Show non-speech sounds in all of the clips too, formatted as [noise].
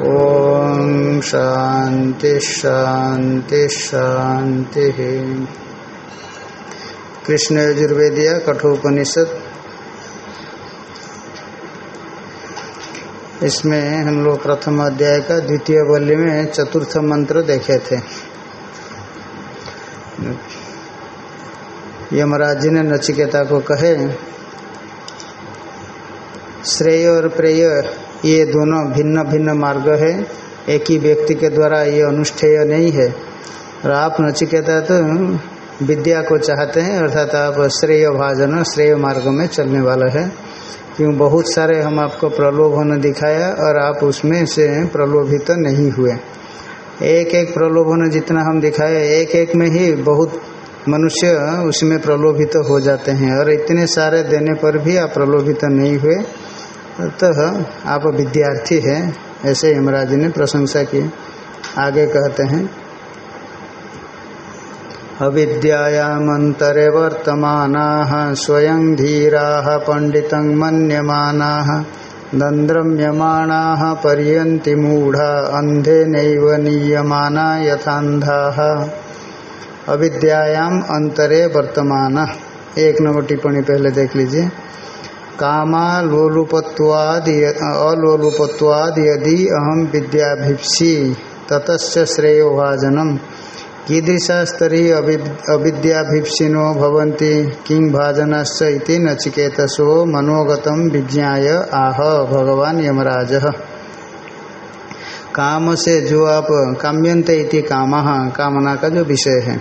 ॐ शान्ति शान्ति शान्तिः। कृष्ण यजुर्वेदिया कठोपनिषद। इसमें हम लोग प्रथम अध्याय का द्वितीय बल्ली में चतुर्थ मंत्र देखे थे। यमराज जी ने नचिकेता को कहे श्रेय और प्रेय, ये दोनों भिन्न भिन्न मार्ग है। एक ही व्यक्ति के द्वारा ये अनुष्ठेय नहीं है। और आप नचिकेता तो विद्या को चाहते हैं, अर्थात आप श्रेय भाजन, श्रेय मार्ग में चलने वाला है। क्यों? बहुत सारे हम आपको प्रलोभन दिखाया और आप उसमें से प्रलोभित तो नहीं हुए। एक एक प्रलोभन जितना हम दिखाए एक एक में ही बहुत मनुष्य उसमें प्रलोभित तो हो जाते हैं। और इतने सारे देने पर भी आप प्रलोभित तो नहीं हुए। तो आप विद्यार्थी हैं, ऐसे यमराज ने प्रशंसा की। आगे कहते हैं अविद्यामतरे वर्तमाना स्वयं धीरा पंडित मन्यमाना दंद्रम्यमाणा पर्यन्ति मूढ़ा अंधे नैव नीयमाना यथाधा अविद्यायाम अंतरे वर्तमान। एक नंबर टिप्पणी पहले देख लीजिए। कामालोलुपत्वाद अलोलुपत्वाद यदि अहम विद्याभिप्सी ततच श्रेयोभाजनम। कीदृशास्तरीय अविद्याभिप्सिनो भवन्ति, किं भाजनश्च इति नचिकेतसो मनोगतम विज्ञाय आह, भगवान यमराज। काम से जो आप काम्यंत इति काम, कामना का जो विषय है।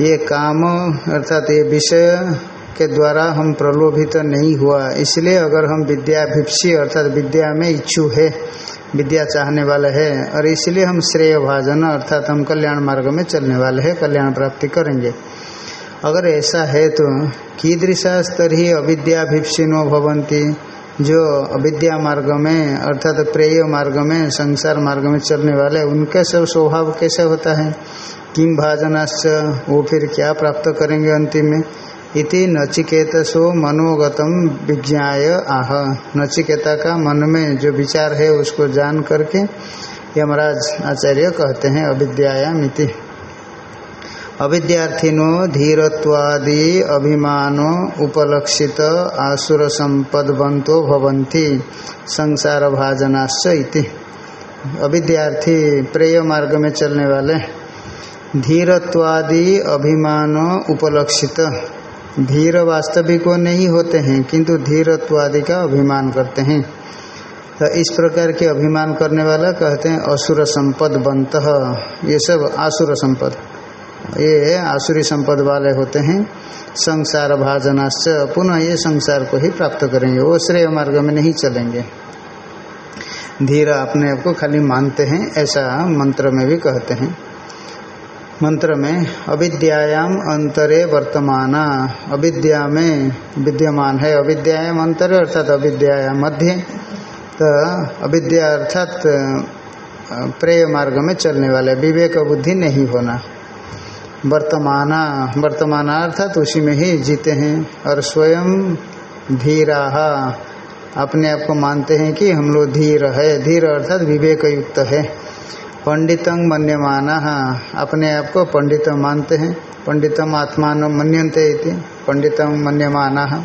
ये काम, अर्थात ये विषय के द्वारा हम प्रलोभित तो नहीं हुआ। इसलिए अगर हम विद्या विद्याभिप्सी अर्थात विद्या में इच्छु है, विद्या चाहने वाले है, और इसलिए हम श्रेय भाजन अर्थात हम कल्याण मार्ग में चलने वाले हैं, कल्याण प्राप्ति करेंगे। अगर ऐसा है तो कीदृशा स्तर ही अविद्याभिप्सिनो भवंती, जो अविद्या मार्ग में अर्थात प्रेय मार्ग में, संसार मार्ग में चलने वाले, उनका सब स्वभाव कैसे होता है? किम भाजनाश्च, वो फिर क्या प्राप्त करेंगे अंतिम में? इति नचिकेतसो मनोगतम विज्ञाय आह। नचिकेता का मन में जो विचार है, उसको जान करके यमराज आचार्य कहते हैं अविद्यायामिति अविद्यार्थिनो धीरत्वादि अभिमानो उपलक्षित आसुर संपदवंतो भवंती संसार भाजनाश्च इति। अविद्यार्थी प्रेय मार्ग में चलने वाले धीरत्वादि अभिमान उपलक्षित। धीर वास्तविक वो नहीं होते हैं, किंतु धीरत्वादि का अभिमान करते हैं। तो इस प्रकार के अभिमान करने वाला कहते हैं असुर संपद बंत। ये सब आसुर संपद। ये आसुरी संपद वाले होते हैं। संसार भाजनाश्च, पुनः ये संसार को ही प्राप्त करेंगे। वो श्रेय मार्ग में नहीं चलेंगे। धीर अपने आप को खाली मानते हैं, ऐसा मंत्र में भी कहते हैं। मंत्र में अविद्यायाम अंतरे वर्तमान। अविद्या में विद्यमान है। अविद्यायाम अंतरे अर्थात अविद्यायाम मध्य। तो अविद्या अर्थात प्रेय मार्ग में चलने वाले। विवेक बुद्धि नहीं होना। वर्तमान। वर्तमान अर्थात उसी में ही जीते हैं और स्वयं धीरा। अपने आप को मानते हैं कि हम लोग धीर है। धीर अर्थात विवेक युक्त है। पंडितंग मन्यमान अपने आप को पंडित मानते हैं। पंडितम आत्मान मन्यंते पंडितम मन्यमान।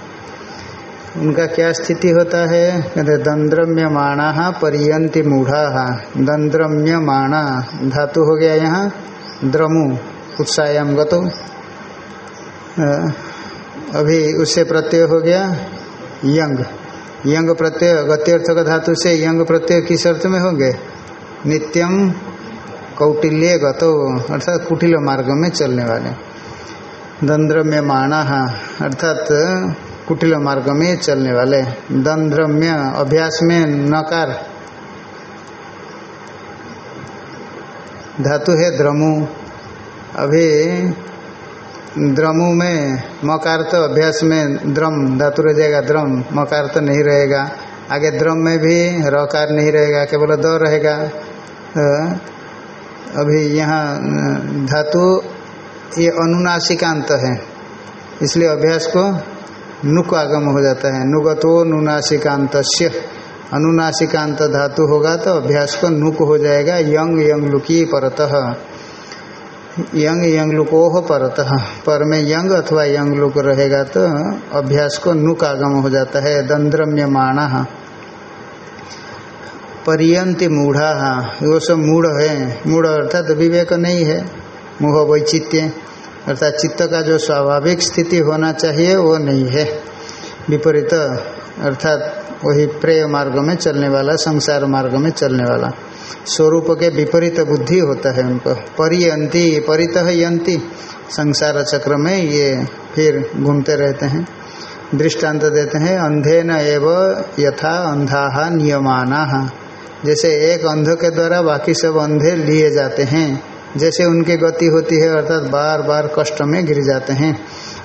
उनका क्या स्थिति होता है? कहते, दंद्रम्यमाणा परियंति मूढ़ा। दंद्रम्यमाणा धातु हो गया यहाँ। द्रमु उत्साहम गतो अभी उससे प्रत्यय हो गया यंग। यंग प्रत्यय गत्यर्थ का धातु से यंग प्रत्यय किस अर्थ में होंगे? नित्यम कौटिल्य गतो अर्थात कुटिल मार्ग में चलने वाले। दंद्रम्य माणा अर्थात कुटिल मार्ग में चलने वाले। दंद्रम्य अभ्यास में नकार। धातु है द्रमु। अभी द्रमु में मकार तो अभ्यास में द्रम। धातु रह जाएगा द्रम। मकार तो नहीं रहेगा। आगे द्रम में भी रकार नहीं रहेगा, केवल द रहेगा। अभी यहाँ धातु, ये अनुनासिकांत है। इसलिए अभ्यास को नुक आगम हो जाता है। नुगतो नुनासिकांत अनुनासिकांत धातु होगा तो अभ्यास को नुक हो जाएगा। यंग यंग लुकी परतः। यंग यंग लुको परत। पर में यंग अथवा यंग लुक रहेगा तो अभ्यास को नुक आगम हो जाता है। दंद्रम्य माणा परियंति मूढ़ा। वो सब मूढ़ है। मूढ़ अर्थात तो विवेक नहीं है। मुह वैचित्य अर्थात चित्त का जो स्वाभाविक स्थिति होना चाहिए, वो नहीं है। विपरीत, अर्थात वही प्रेय मार्ग में चलने वाला, संसार मार्ग में चलने वाला। स्वरूप के विपरीत बुद्धि होता है उनको। परियंती परित यंती संसार चक्र में ये फिर घूमते रहते हैं। दृष्टांत देते हैं अंधे न एव यथा अंधा नियमाना। जैसे एक अंध के द्वारा बाकी सब अंधे लिए जाते हैं, जैसे उनकी गति होती है अर्थात बार बार कष्ट में गिर जाते हैं।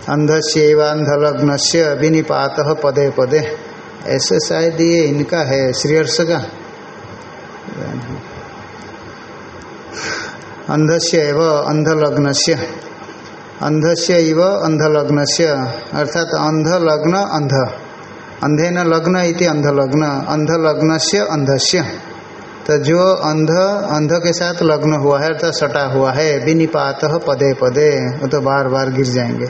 अंध से विनिपात पदे पदे। ऐसे शायद ये इनका है श्रीहर्ष का अंधस्य एव अंधलग्न से अंधस्य इव अंधलग्न से अर्थात अंधलग्न अंध। अंधे न लग्न इति अंधलग्न अंधलग्न से अंधस्य। तो जो अंध अंध के साथ लग्न हुआ है, अर्थात सटा हुआ है, विनिपात पदे पदे, वो तो बार बार गिर जाएँगे।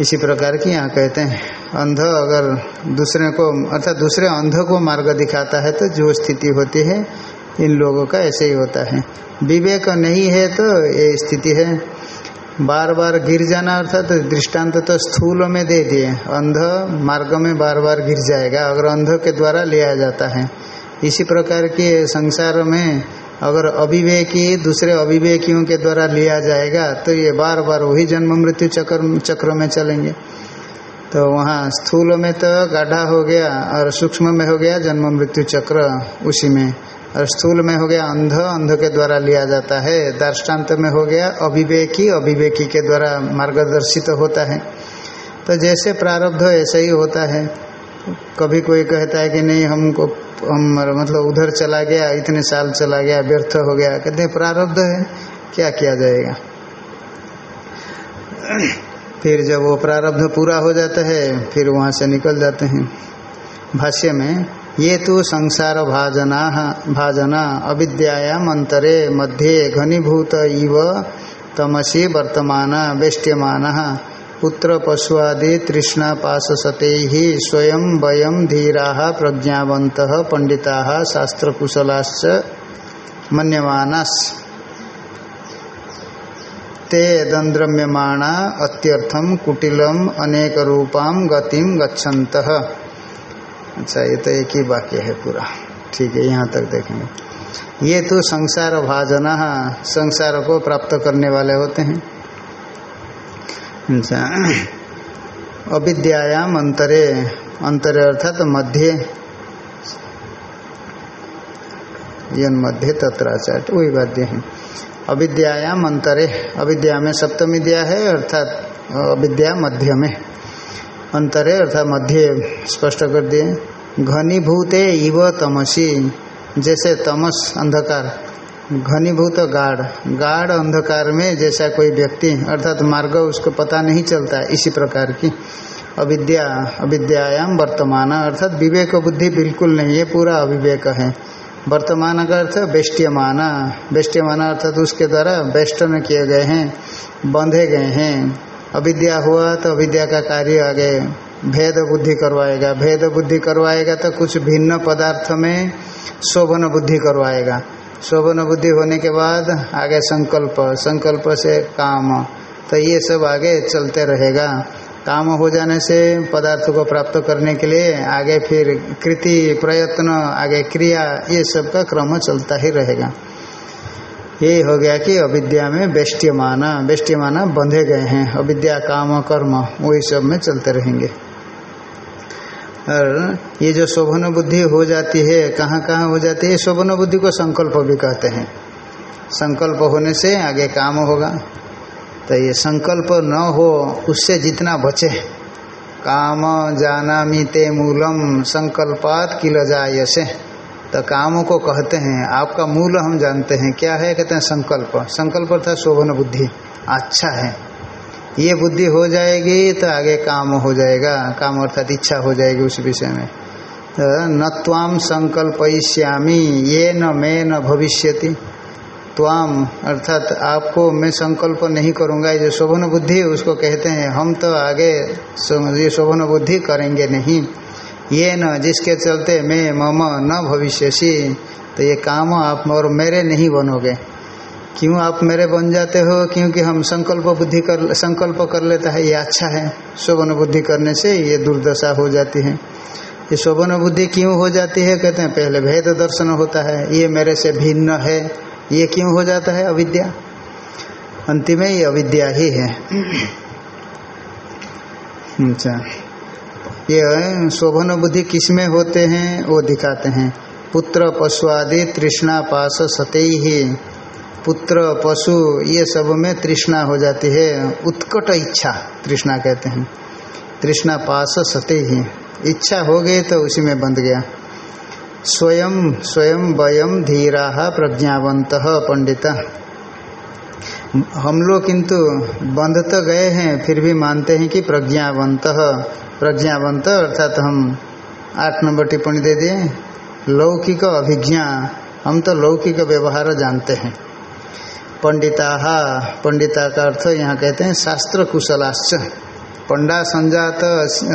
इसी प्रकार की यहाँ कहते हैं, अंध अगर दूसरे को, अर्थात दूसरे अंध को मार्ग दिखाता है तो जो स्थिति होती है, इन लोगों का ऐसे ही होता है। विवेक नहीं है तो ये स्थिति है। बार बार गिर जाना, अर्थात तो दृष्टांत तो स्थूल में दे दिए। अंध मार्ग में बार बार गिर जाएगा, अगर अंध के द्वारा लिया जाता है। इसी प्रकार के संसार में अगर अविवेकी दूसरे अविवेकियों के द्वारा लिया जाएगा तो ये बार बार वही जन्म मृत्यु चक्र चक्र में चलेंगे। तो वहाँ स्थूल में तो गाढ़ा हो गया और सूक्ष्म में हो गया जन्म मृत्यु चक्र उसी में। और स्थूल में हो गया अंध अंध के द्वारा लिया जाता है। दृष्टांत में हो गया अभिवेकी अभिवेकी के द्वारा मार्गदर्शित तो होता है। तो जैसे प्रारब्ध ऐसा ही होता है। कभी कोई कहता है कि नहीं, हमको हम मतलब उधर चला गया, इतने साल चला गया, व्यर्थ हो गया। कहते प्रारब्ध है, क्या किया जाएगा? फिर जब वो प्रारब्ध पूरा हो जाता है, फिर वहाँ से निकल जाते हैं। भाष्य में, ये तो संसार भाजना भाजना अविद्याम अंतरे मध्य घनीभूत इव तमसी वर्तमान वेष्ट्यमान। पुत्र पशुआदि तृष्णा पास सते ही स्वयं वयम धीरा प्रज्ञावंत पंडिता शास्त्रकुशलाश्च मन्यमानास। ते दंद्रम्यमाणा अत्यर्थम कुटिलम अनेक रूपाम गतिम गच्छन्त। अच्छा ये तो एक ही वाक्य है पूरा। ठीक है, यहाँ तक देखेंगे। ये तो संसार भाजना संसार को प्राप्त करने वाले होते हैं। अच्छा अंतरे। अंतरे अर्थात तो मध्य। यन मध्य तत्राचार वही वाद्य है। अविद्यायाम अंतरे। अविद्या में सप्तमी दिया है, अर्थात अविद्या मध्य में। अंतरे अर्थात मध्य स्पष्ट कर दिए। घनीभूते इव तमसी। जैसे तमस, अंधकार। घनीभूत गाढ़। गाढ़ अंधकार में जैसा कोई व्यक्ति, अर्थात तो मार्ग उसको पता नहीं चलता इसी प्रकार की। अविद्या अविद्यायाम वर्तमान, अर्थात विवेक बुद्धि बिल्कुल नहीं है, पूरा अविवेक है। वर्तमान का अर्थ बेष्ट्यमाना बेष्ट्यमाना अर्थात उसके द्वारा वेष्टन किए गए हैं, बंधे गए हैं। अविद्या हुआ तो अविद्या का कार्य आगे, भेद बुद्धि करवाएगा। भेद बुद्धि करवाएगा तो कुछ भिन्न पदार्थ में शोभन बुद्धि करवाएगा। शोभन बुद्धि होने के बाद आगे संकल्प संकल्प से काम। तो ये सब आगे चलते रहेगा। काम हो जाने से पदार्थ को प्राप्त करने के लिए आगे फिर कृति, प्रयत्न, आगे क्रिया, ये सब का क्रम चलता ही रहेगा। यही हो गया कि अविद्या में बेष्ट्यमाना बेष्ट्यमाना बंधे गए हैं। अविद्या, काम, कर्म, वही सब में चलते रहेंगे। और ये जो शोभन बुद्धि हो जाती है, कहाँ कहाँ हो जाती है शोभन बुद्धि को संकल्प भी कहते हैं। संकल्प होने से आगे काम होगा। तो ये संकल्प न हो, उससे जितना बचे। काम जाना मीते मूलम, संकल्पात किल जाय से तो कामों को कहते हैं, आपका मूल हम जानते हैं। क्या है? कहते हैं संकल्प। संकल्प अर्थात शोभन बुद्धि। अच्छा है। ये बुद्धि हो जाएगी तो आगे काम हो जाएगा, काम अर्थात इच्छा हो जाएगी उस विषय में। तो न ताम संकल्पयिष्यामी, ये न मैं न भविष्यति। त्वाम अर्थात आपको मैं संकल्प नहीं करूँगा, ये शोभन बुद्धि उसको कहते हैं, हम तो आगे ये शोभन बुद्धि करेंगे नहीं। ये न जिसके चलते मैं मम न भविष्यसी तो ये काम आप और मेरे नहीं बनोगे। क्यों आप मेरे बन जाते हो? क्योंकि हम संकल्प बुद्धि कर, संकल्प कर लेता है, ये अच्छा है। शोभन बुद्धि करने से ये दुर्दशा हो जाती है। ये शोभन बुद्धि क्यों हो जाती है? कहते हैं, पहले भेद दर्शन होता है। ये मेरे से भिन्न है। ये क्यों हो जाता है? अविद्या। अंतिम ये अविद्या ही है। [clears throat] अच्छा। ये, शोभन बुद्धि किसमें होते हैं? वो दिखाते हैं। पुत्र पशु आदि तृष्णा पास सतई ही पुत्र, पशु, ये सब में तृष्णा हो जाती है। उत्कट इच्छा, तृष्णा कहते हैं। तृष्णा पास सते ही। इच्छा हो गई तो उसी में बंध गया। स्वयं स्वयं वयम धीरा प्रज्ञावंत पंडित। हम लोग किंतु बंध तो गए हैं, फिर भी मानते हैं कि प्रज्ञावंत प्रज्ञावंत अर्थात हम आठ नंबर टिप्पणी दे दिए। लौकिक अभिज्ञा, हम तो लौकिक व्यवहार जानते हैं। पंडिता पंडिता का अर्थ यहाँ कहते हैं शास्त्र कुशलाश्च पंडा संजात,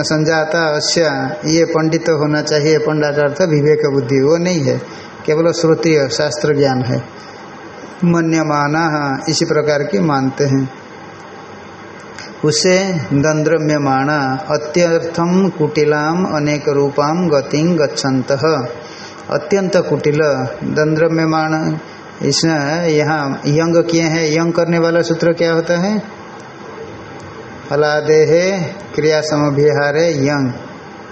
संजाता अश्य ये पंडित होना चाहिए। पंडा का अर्थ विवेक बुद्धि, वो नहीं है। केवल श्रोतीय शास्त्र ज्ञान है। मन्यमाना, इसी प्रकार की मानते हैं। उसे दंद्रम्यमाण अत्यर्थम कुटिलाम अनेक रूपाम गतिं गच्छन्त। अत्यंत कुटिल, दंद्रम्यमाण इसमें यहाँ यंग किए हैं। यंग करने वाला सूत्र क्या होता है? फलादे है क्रिया समभिहार यंग।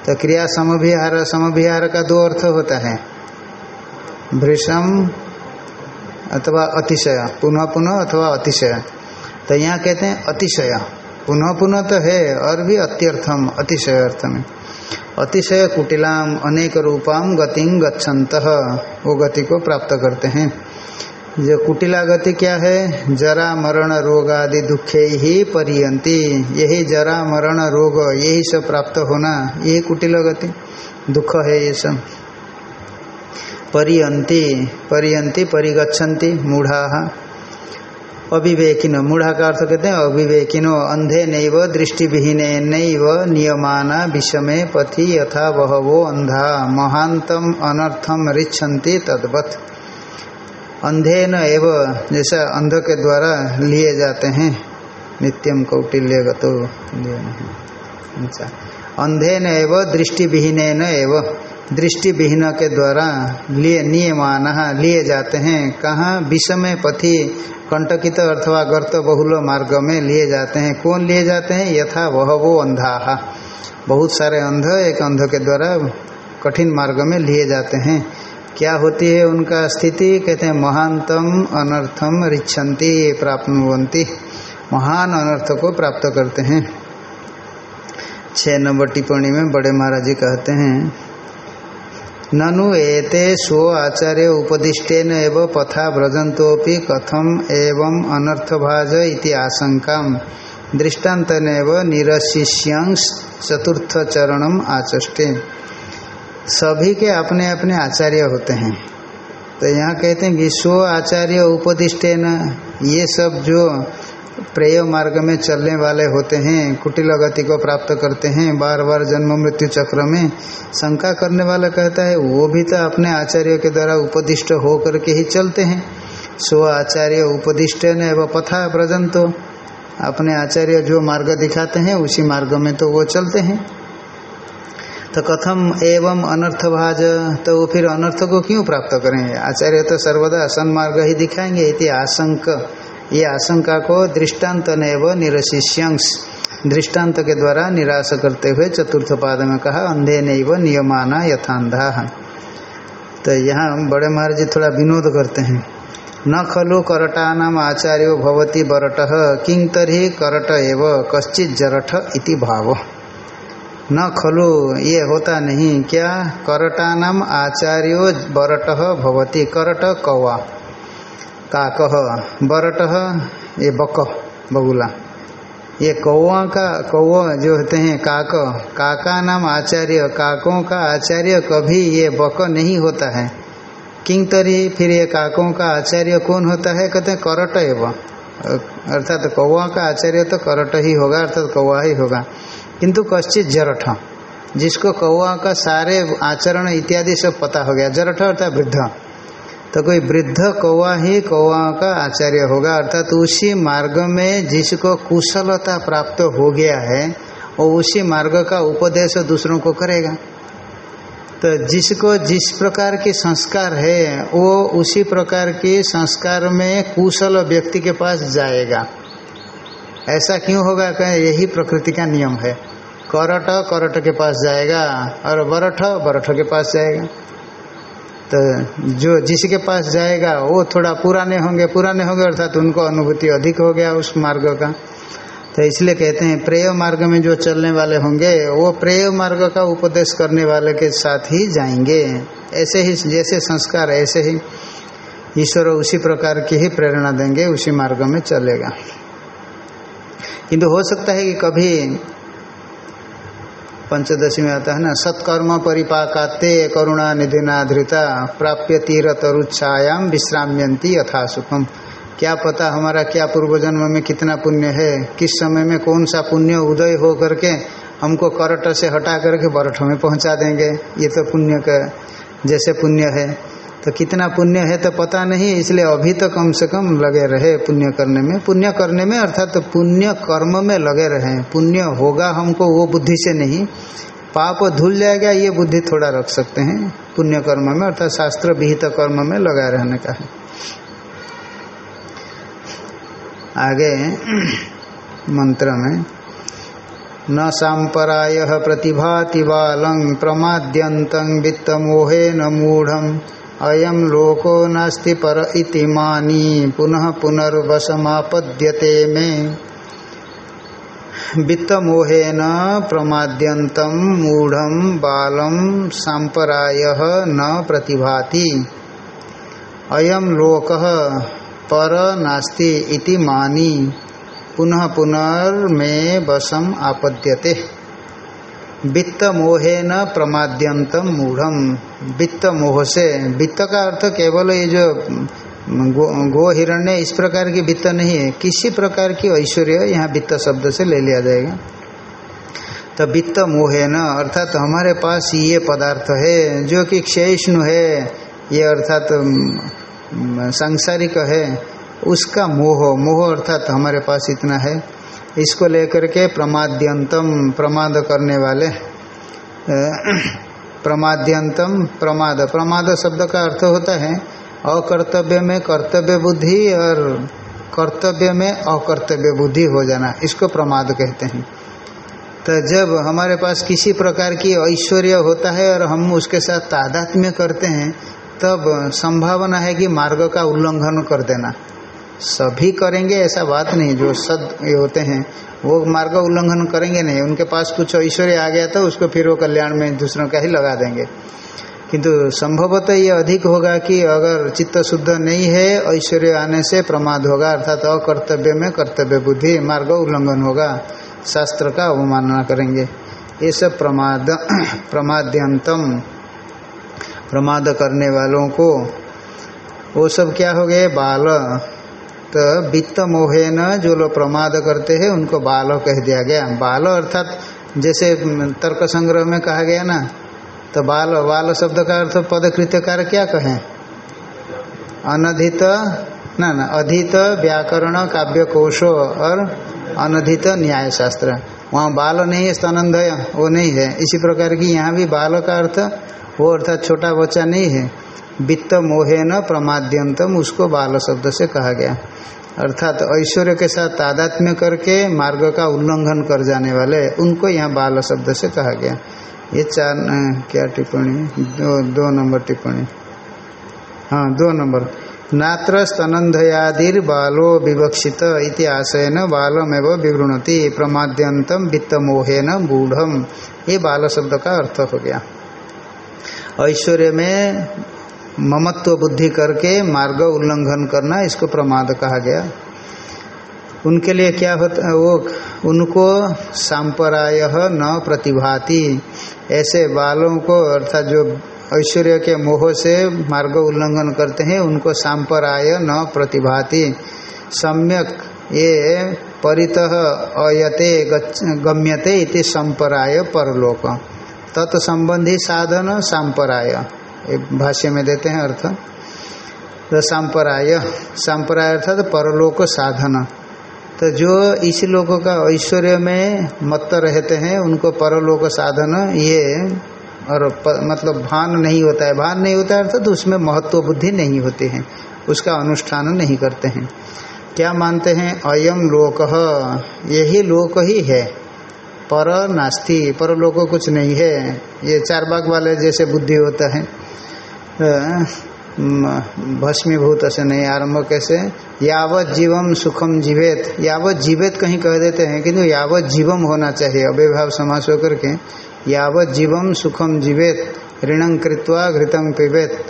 तो क्रिया समभिहार समभिहार का दो अर्थ होता है। भृषम अथवा अतिशय, पुनः पुनः अथवा अतिशय। तो यहाँ कहते हैं अतिशय। पुनः पुनः तो है, और भी अत्यर्थम, अतिशय अर्थ में। अतिशय कुटिलाम, अनेक रूपाम गतिंग गच्छन्त, वो गति को प्राप्त करते हैं। जो कुटिला गति क्या है? जरा मरण रोग आदि दुखे ही परियंती। यही जरा मरण रोग, यही सब प्राप्त होना, यही कुटिल गति दुख है ये सब। परियंती परियंती परिगछन्ति मूढ़ा। अविवेकिनो, मूढ़ा का अर्थ कहते हैं अविवेकिनो, अंधे नैव, दृष्टिविहीन नैव, नियमाना विषमे पथि यथा बहवो अंधा महांतम अनर्थम रिच्छन्ति तद्वत्। अंधे न एव जैसा अंध के द्वारा लिए जाते हैं। नित्यम कौटिल्य गतो अच्छा। अंधे न एव, दृष्टिविहीन न एव। दृष्टिविहीन के द्वारा लिए, नियमान लिए जाते हैं। कहाँ? विषमय पथि, कंटकित अथवा गर्त बहुल मार्ग में लिए जाते हैं। कौन लिए जाते हैं? यथा वह वो अंधा। बहुत सारे अंध एक अंध के द्वारा कठिन मार्ग में लिए जाते हैं। क्या होती है उनका स्थिति? कहते हैं, महानतम अनर्थम रिच्छन्ति प्राप्तवंती महान अनर्थ को प्राप्त करते हैं। छः नंबर टिप्पणी में बड़े महाराज जी कहते हैं, ननु एते स्व आचार्य उपदिष्टेन एव पथा व्रजंतोपि कथम एवं अनर्थभाज इति आशंका दृष्टान्तन निरशिष्यांश चतुर्थ चरणम आचष्टे। सभी के अपने अपने आचार्य होते हैं। तो यहाँ कहते हैं कि स्व आचार्य उपदिष्टे न, ये सब जो प्रेय मार्ग में चलने वाले होते हैं, कुटिल गति को प्राप्त करते हैं बार बार जन्म मृत्यु चक्र में शंका करने वाला कहता है, वो भी तो अपने आचार्य के द्वारा उपदिष्ट हो करके ही चलते हैं। स्व आचार्य उपदिष्ट न एवं पथा प्रजन तो अपने आचार्य जो मार्ग दिखाते हैं, उसी मार्ग में तो वो चलते हैं। तो कथम एवं अनर्थ भाज तो फिर अनर्थ को क्यों प्राप्त करेंगे? आचार्य तो सर्वदा सन्मार्ग ही दिखाएँगे इति आशंक। ये आशंका को दृष्टांत नव निरशिष्यंश। दृष्टांत के द्वारा निराश करते हुए चतुर्थ पाद में कहा अंधे नैव नियमाना यथांधा तो यहाँ बड़े महाराज जी थोड़ा विनोद करते हैं। न खलु करटानाम आचार्यो भवती बरट किंग तरी करट एव कश्चित जरठ इति भाव। न खलु, ये होता नहीं। क्या? करटा नाम आचार्यो बरट भवती। करट कौआ काक बरट, ये बक, बगुला। ये कौआ का कौआ जो होते हैं, काक। काका नाम आचार्य, काकों का आचार्य कभी ये बक नहीं होता है। किंग तरी फिर ये काकों का आचार्य कौन होता है? कहते हैं करट एवं। अर्थात कौआ का आचार्य तो करट ही होगा, अर्थात कौआ ही होगा। किंतु कश्चित जरठ, जिसको कौआ का सारे आचरण इत्यादि सब पता हो गया। जरठ अर्थात वृद्ध। तो कोई वृद्ध कौआ ही कौआ का आचार्य होगा। अर्थात उसी मार्ग में जिसको कुशलता प्राप्त हो गया है, वो उसी मार्ग का उपदेश दूसरों को करेगा। तो जिसको जिस प्रकार के संस्कार है, वो उसी प्रकार के संस्कार में कुशल व्यक्ति के पास जाएगा। ऐसा क्यों होगा? कहें, यही प्रकृति का नियम है। करट करट के पास जाएगा और बरठ बरठ के पास जाएगा। तो जो जिसके पास जाएगा, वो थोड़ा पुराने होंगे। पुराने होंगे अर्थात उनको अनुभूति अधिक हो गया उस मार्ग का। तो इसलिए कहते हैं, प्रेय मार्ग में जो चलने वाले होंगे, वो प्रेय मार्ग का उपदेश करने वाले के साथ ही जाएँगे। ऐसे ही, जैसे संस्कार, ऐसे ही ईश्वर उसी प्रकार की ही प्रेरणा देंगे, उसी मार्ग में चलेगा। किंतु हो सकता है कि कभी पंचदशी में आता है ना, सत्कर्म परिपाकाते करुणा निधिना धृता प्राप्य तीर तरुच्छायाम विश्राम्यंती यथा सुखम। क्या पता हमारा क्या पूर्व जन्म में कितना पुण्य है, किस समय में कौन सा पुण्य उदय हो करके हमको करट से हटा करके बरठ में पहुँचा देंगे। ये तो पुण्य का जैसे पुण्य है। तो कितना पुण्य है तो पता नहीं, इसलिए अभी तो कम से कम लगे रहे पुण्य करने में। पुण्य करने में अर्थात तो पुण्य कर्म में लगे रहे। पुण्य होगा हमको, वो बुद्धि से नहीं। पाप धुल जाएगा, ये बुद्धि थोड़ा रख सकते हैं। पुण्य कर्म में अर्थात शास्त्र विहित कर्म में लगा रहने का है। आगे मंत्र में, न सांपराय प्रतिभाति बालं प्रमाद्यंत वित्तमोहे न मूढ़ अयम लोको नास्ति पर इति मानी, पुनः पुनर्वसमापद्यते में। वित्तमोहेन प्रमाद्यंतम मूढ़ बालम सांपराय न प्रतिभाति। अयम लोक पर नास्ति इति मानी, पुनः पुनर्मे वसम आपद्यते। वित्त मोहे न प्रमाद्यंतम मूढ़म। वित्त मोह से वित्त का अर्थ केवल ये जो गो, गो हिरण्य इस प्रकार की वित्त नहीं है। किसी प्रकार की ऐश्वर्य यहाँ वित्त शब्द से ले लिया जाएगा। तो वित्त मोहे न अर्थात तो हमारे पास ये पदार्थ है जो कि क्षयष्णु है ये अर्थात तो सांसारिक है उसका मोह। मोह अर्थात तो हमारे पास इतना है। इसको लेकर के प्रमाद्यंतम, प्रमाद करने वाले प्रमाद्यंतम, प्रमाद। प्रमाद शब्द का अर्थ होता है अकर्तव्य में कर्तव्य बुद्धि और कर्तव्य में अकर्तव्य बुद्धि हो जाना, इसको प्रमाद कहते हैं। तो जब हमारे पास किसी प्रकार की ऐश्वर्य होता है और हम उसके साथ तादात्म्य करते हैं, तब संभावना है कि मार्ग का उल्लंघन कर देना। सभी करेंगे ऐसा बात नहीं, जो सद होते हैं, वो मार्ग उल्लंघन करेंगे नहीं। उनके पास कुछ ऐश्वर्य आ गया तो उसको फिर वो कल्याण में दूसरों का ही लगा देंगे। किंतु संभवतः ये अधिक होगा कि अगर चित्त शुद्ध नहीं है, ऐश्वर्य आने से प्रमाद होगा, अर्थात तो अकर्तव्य में कर्तव्य बुद्धि मार्ग उल्लंघन होगा, शास्त्र का अवमानना करेंगे। ये सब प्रमाद, [clears throat] प्रमाद्यंतम, प्रमाद करने वालों को, वो सब क्या हो गए? बाल तो वित्त मोहे न जो लोग प्रमाद करते हैं, उनको बाल कह दिया गया। बाल अर्थात जैसे तर्क संग्रह में कहा गया ना तो बाल बाल शब्द का अर्थ पदकृत्यकार क्या कहें? अनधित, ना ना, अधित व्याकरण काव्य कोशो और अनधित न्याय शास्त्र वहाँ बाल नहीं है, स्तनंदय, वो नहीं है। इसी प्रकार की यहाँ भी बाल का अर्थ, वो अर्थात छोटा बच्चा नहीं है। वित्त मोहे न प्रमाद्यंतम, उसको बाल शब्द से कहा गया। अर्थात तो ऐश्वर्य के साथ तादात्म्य करके मार्ग का उल्लंघन कर जाने वाले, उनको यहाँ बाल शब्द से कहा गया। ये चार क्या टिप्पणी? दो दो नंबर टिप्पणी। हाँ दो नंबर। नात्र स्तनंधयादिर बालो विवक्षित इति आशयन बालमेव विवृणति, प्रमाद्यंतम वित्तमोहेन मूढ़ ये बाल शब्द का अर्थ हो गया। ऐश्वर्य में ममत्व बुद्धि करके मार्ग उल्लंघन करना इसको प्रमाद कहा गया। उनके लिए क्या होता वो उनको सांपराय न प्रतिभाति, ऐसे बालों को अर्थात जो ऐश्वर्य के मोह से मार्ग उल्लंघन करते हैं, उनको सांपराय न प्रतिभाति। सम्यक ये परित अयते गम्यते इति संपराय परलोक। तत्संबंधी साधन सांपराय। भाष्य में देते हैं अर्थ। तो सांपराय सांपराय अर्थात परलोक साधन। तो जो इस लोक का ऐश्वर्य में मत रहते हैं उनको परलोक साधन ये और प, मतलब भान नहीं होता है। भान नहीं होता है अर्थात तो उसमें महत्व बुद्धि नहीं होती है। उसका अनुष्ठान नहीं करते हैं। क्या मानते हैं? अयम लोक यही लोक ही है। पर नास्ति पर लोक कुछ नहीं है। ये चार बाग वाले जैसे बुद्धि होता है। भस्मीभूत से नहीं आरंभ कैसे? यावत जीवम सुखम जीवेत। यावत जीवेत कहीं कह देते हैं किंतु यावत जीवम होना चाहिए अव्यभाव समास होकर के। यावत जीवम सुखम जीवेत, ऋणं कृत्वा घृतं पिबेत।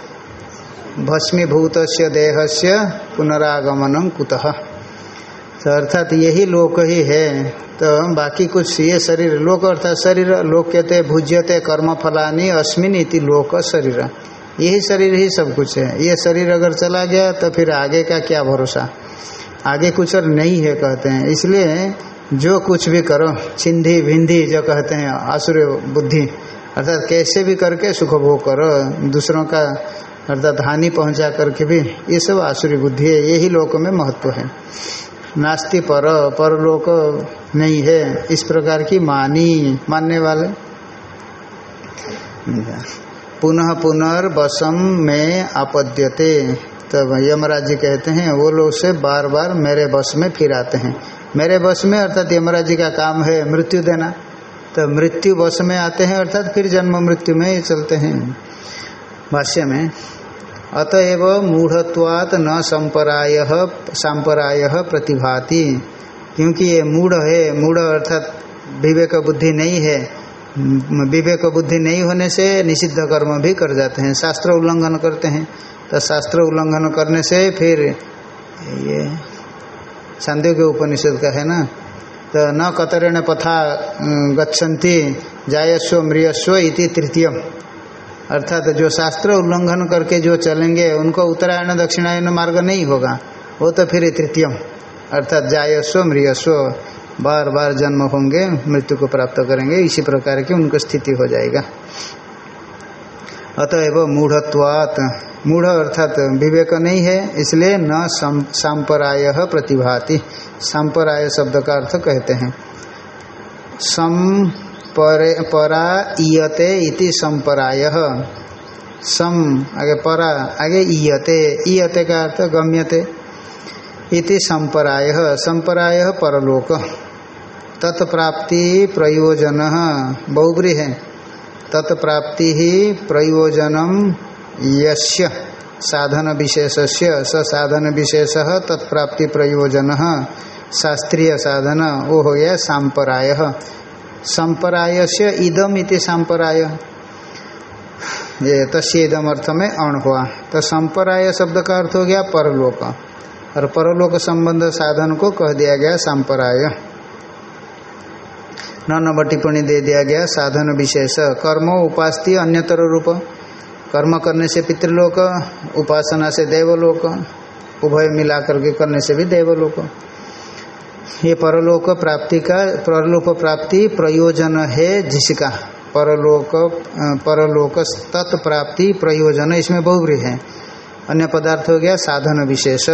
भस्मीभूत देह से पुनरागमनम कुतः। तो अर्थात यही लोक ही है। तो बाकी कुछ ये शरीर, लोक अर्थात शरीर लोक कहते भुज्यते कर्म फलानी अस्मिन इति लोक शरीर। यही शरीर ही सब कुछ है। ये शरीर अगर चला गया तो फिर आगे का क्या भरोसा? आगे कुछ और नहीं है कहते हैं। इसलिए जो कुछ भी करो चिंधी भिंधी जो कहते हैं, आसुर बुद्धि, अर्थात कैसे भी करके सुख भोग करो, दूसरों का, अर्थात हानि पहुँचा करके भी, ये सब आसुरी बुद्धि है। यही लोक में महत्व है। नास्ति पर, परलोक नहीं है। इस प्रकार की मानी, मानने वाले। पुनः पुनर्वसम में आपद्यते तब यमराज जी कहते हैं, वो लोग से बार बार मेरे बस में फिर आते हैं। मेरे बस में अर्थात यमराज जी का काम है मृत्यु देना। तो मृत्यु बस में आते हैं, अर्थात फिर जन्म मृत्यु में चलते हैं। भाष्य में, अतएव मूढ़त्वात न संपराय, सांपराय प्रतिभाति। क्योंकि ये मूढ़ है, मूढ़ अर्थात विवेक बुद्धि नहीं है। विवेक बुद्धि नहीं होने से निषिद्ध कर्म भी कर जाते हैं। शास्त्र उल्लंघन करते हैं। तो शास्त्र उल्लंघन करने से फिर ये छंदे के उपनिषद का है ना? तो न कतरेण पथा गच्छन्ति, जायस्व मृयस्व इति तृतीयम। अर्थात जो शास्त्र उल्लंघन करके जो चलेंगे, उनको उत्तरायण, दक्षिणायन मार्ग नहीं होगा। वो तो फिर तृतीयम। अर्थात जायस्व मृयस्व बार बार जन्म होंगे, मृत्यु को प्राप्त करेंगे, इसी प्रकार की उनको स्थिति हो जाएगा। अतएव मूढ़त्वात। मूढ़ अर्थात विवेक नहीं है, इसलिए न सांपराय प्रतिभाति। सांपराय शब्द का अर्थ कहते हैं। सम परा ईयते इति संपराय। सम आगे परा, आगे ईयते ईयते का अर्थ गम्यते। इति संपराय। संपराय परलोक। तत्प्राप्ति प्रयोजन। बहुब्री है। तत्प्राप्ति ही प्रयोजनम यस्य। साधन विशेष स साधन विशेष तत्प्राप्ति प्रयोजन। शास्त्रीय साधन वो हो गया सांपराय। संपराय से इदम इति सांपराय। ये तस्दम अर्थ में अण हुआ। तो संपराय शब्द का अर्थ हो गया परलोक। और परलोक संबंध साधन को कह दिया गया सांपराय। नौ नंबर टिप्पणी दे दिया गया, साधन विशेष। कर्म, उपास्ति, अन्यतर रूप। कर्म करने से पितृलोक, उपासना से देवलोक, उभय मिला करके करने से भी देवलोक। ये परलोक प्राप्ति का, परलोक प्राप्ति प्रयोजन है जिसका? परलोक परलोक तत्प्राप्ति प्रयोजन, इसमें बहुब्री है। अन्य पदार्थ हो गया, साधन विशेष।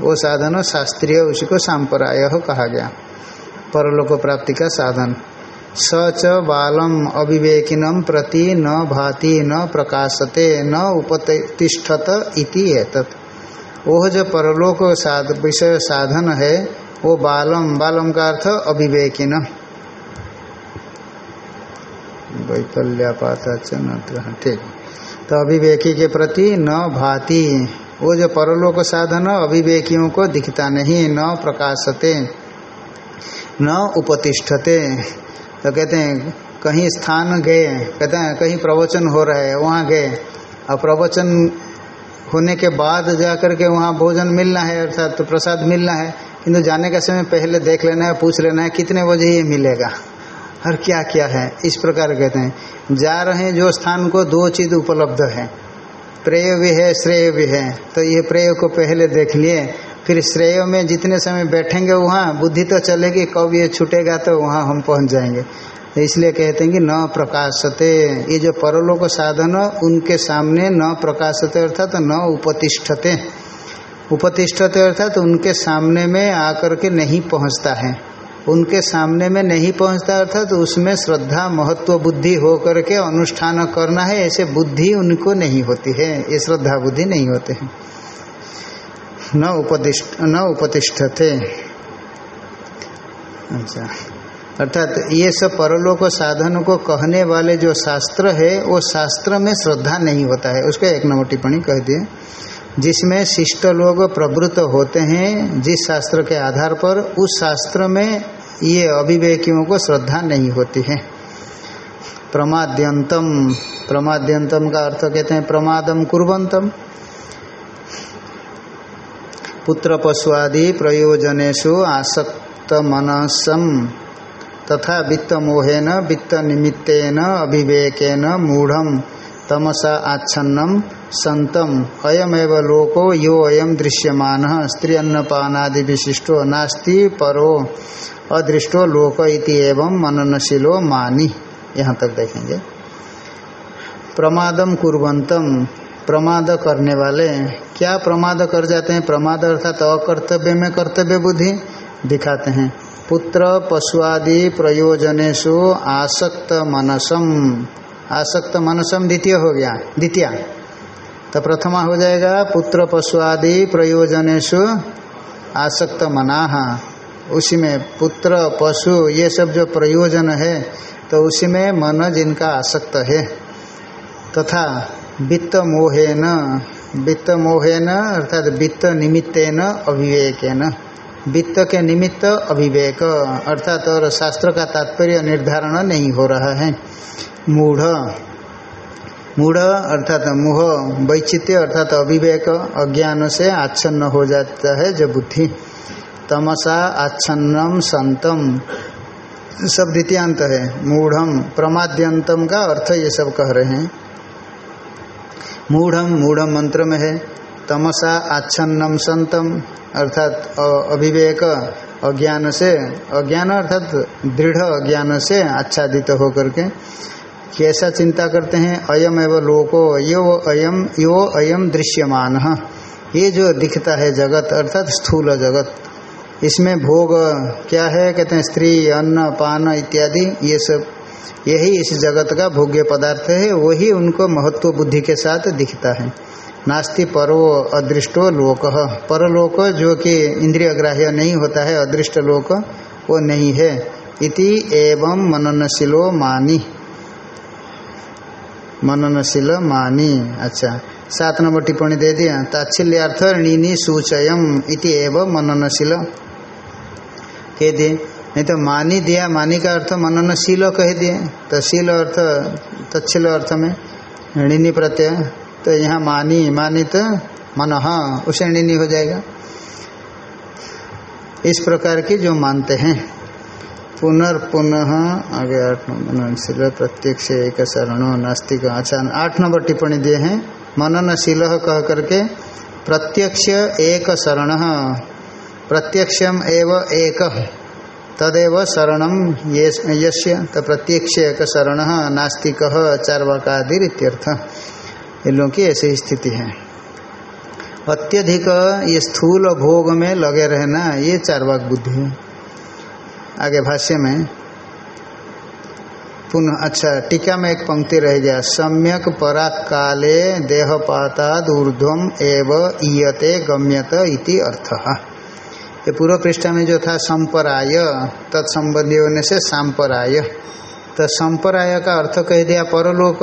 वो साधन शास्त्रीय, उसी को सांपराय कहा गया। परलोक प्राप्ति का साधन। स च बालम अविवेकिनम प्रति न भाति न प्रकाशते न उपतिष्ठत इति एतत्। वह जो परलोक साध विषय साधन है, वो बालम बालम का अर्थ अविवेकिन। वैकल्यापात ठीक। तो अभिवेकी के प्रति न भाति, वो जो परलोक साधन अभिवेकियों को दिखता नहीं, न प्रकाशते, न उपतिष्ठते। तो कहते हैं, कहीं स्थान गए, कहते हैं, कहीं प्रवचन हो रहा है, वहाँ गए। और प्रवचन होने के बाद जा कर के वहाँ भोजन मिलना है, अर्थात तो प्रसाद मिलना है। किंतु जाने का समय पहले देख लेना है, पूछ लेना है, कितने बजे ये मिलेगा? और क्या क्या है? इस प्रकार कहते हैं। जा रहे हैं, जो स्थान को दो चीज़ उपलब्ध है। प्रेय भी है, श्रेय भी है। तो ये प्रेय को पहले देख लिए। फिर श्रेय में जितने समय बैठेंगे वहाँ, बुद्धि तो चलेगी, कब ये छूटेगा तो वहाँ हम पहुँच जाएँगे। इसलिए कहते हैं कि न प्रकाशते। ये जो परलोक साधन, उनके सामने न प्रकाशते अर्थात तो न उपतिष्ठते। उपतिष्ठते अर्थात तो उनके सामने में आकर के नहीं पहुँचता है। उनके सामने में नहीं पहुँचता अर्थात तो उसमें श्रद्धा, महत्व, बुद्धि हो करके अनुष्ठान करना है, ऐसे बुद्धि उनको नहीं होती है। ये श्रद्धा बुद्धि नहीं होते हैं। न उपदिष्ट, न उपतिष्ठते। अच्छा। अर्थात ये सब परलोक साधन को कहने वाले जो शास्त्र है, वो शास्त्र में श्रद्धा नहीं होता है। उसका एक नंबर टिप्पणी कह दिए। जिसमें शिष्ट लोग प्रवृत्त होते हैं, जिस शास्त्र के आधार पर, उस शास्त्र में ये अभिवेकियों को श्रद्धा नहीं होती है। प्रमाद्यंतम प्रमाद्यंतम का अर्थ कहते हैं प्रमादम कुरंतम पुत्र पशुआदि प्रयोजनेशु आसक्त मनसम तथा वित्त मोहेन वित्त निमित्तेन अभिवेकेन मूढ़ तमसा आच्छन्नम संतम अयमेव लोको यो अयम दृश्यमान। स्त्री अन्नपानादि विशिष्टो नास्ति, परो अदृष्टो लोक इति एवं मननशीलो मानी। यहाँ तक देखेंगे। प्रमादम कुरंतम प्रमाद करने वाले क्या प्रमाद कर जाते हैं? प्रमाद अर्थात अकर्तव्य में कर्तव्य बुद्धि दिखाते हैं। पुत्र पशुआदि प्रयोजनेशु आसक्त मनसम। आसक्त मनसम द्वितीय हो गया। द्वितीय। तो प्रथमा हो जाएगा, पुत्र पशु आदि प्रयोजनेशु आसक्त मनाह उसी में पुत्र, पशु, ये सब जो प्रयोजन है तो उसी में मन जिनका आसक्त है। तथा वित्त मोहेन वित्त मोहेन अर्थात वित्त निमित्तेन अभिवेकेन वित्त के निमित्त अभिवेक अर्थात और शास्त्र का तात्पर्य निर्धारण नहीं हो रहा है। मूढ़। मूढ़, अर्थात मोह वैचित्य अर्थात अविवेक, अज्ञान से आच्छन्न हो जाता है जो बुद्धि। तमसा आच्छन्नम संतम। सब द्वितीयांत है। मूढ़म, प्रमाद्यंतम का अर्थ ये सब कह रहे हैं। मूढ़म मूढ़ मंत्र में है। तमसा आच्छन्नम संतम अर्थात अभिवेक अज्ञान से अज्ञान अर्थात दृढ़ अज्ञान से आच्छादित होकर के। कैसा चिंता करते हैं? अयम एवं लोको, यो अयम यो अयम दृश्यमान। ये जो दिखता है जगत, अर्थात स्थूल जगत, इसमें भोग क्या है? कहते हैं स्त्री, अन्न, पान इत्यादि, ये सब। यही इस जगत का भोग्य पदार्थ है, वही उनको महत्व बुद्धि के साथ दिखता है। नास्ति परो अदृष्टो लोक। परलोक जो कि इंद्रिय ग्राह्य नहीं होता है, अदृष्ट लोक, वो नहीं है। इति एवं मननशीलो मानी। मननशील मानी। अच्छा सात नंबर टिप्पणी दे दिया। ताच्छल्यार्थ ऋणी सूचयम इति एवं मननशील। कह दिए नहीं तो मानी दिया, मानी का अर्थ मननशील कह दिए। तो शील अर्थ तत्शील अर्थ में ऋणी प्रत्यय। तो यहाँ मानी मानी तो मन, उसे ऋणी हो जाएगा। इस प्रकार की जो मानते हैं। पुनर्पुनः आगे आठ मननशील प्रत्यक्ष एक शरण नास्तिक अच्छा आठ नंबर टिप्पणी दिए हैं। मननशील कह करके प्रत्यक्ष एक शरण। प्रत्यक्षम एव एक। तदेव शरणम यश्य तो प्रत्यक्ष एक शरण नास्तिक चार्वाकादिर इत्यर्थ इन लोगों की ऐसी स्थिति है। अत्यधिक ये स्थूल भोग में लगे रहना ये चारवाक बुद्धि है। आगे भाष्य में, पुनः अच्छा टीका में एक पंक्ति रह गया। सम्यक पराकाले देहपाताद ऊर्ध्वम एव ईयते गम्यत इति अर्थ। ये पूर्व पृष्ठा में जो था संपराय तत्संबंधी होने से सांपराय। तो संपराय का अर्थ कह दिया परलोक।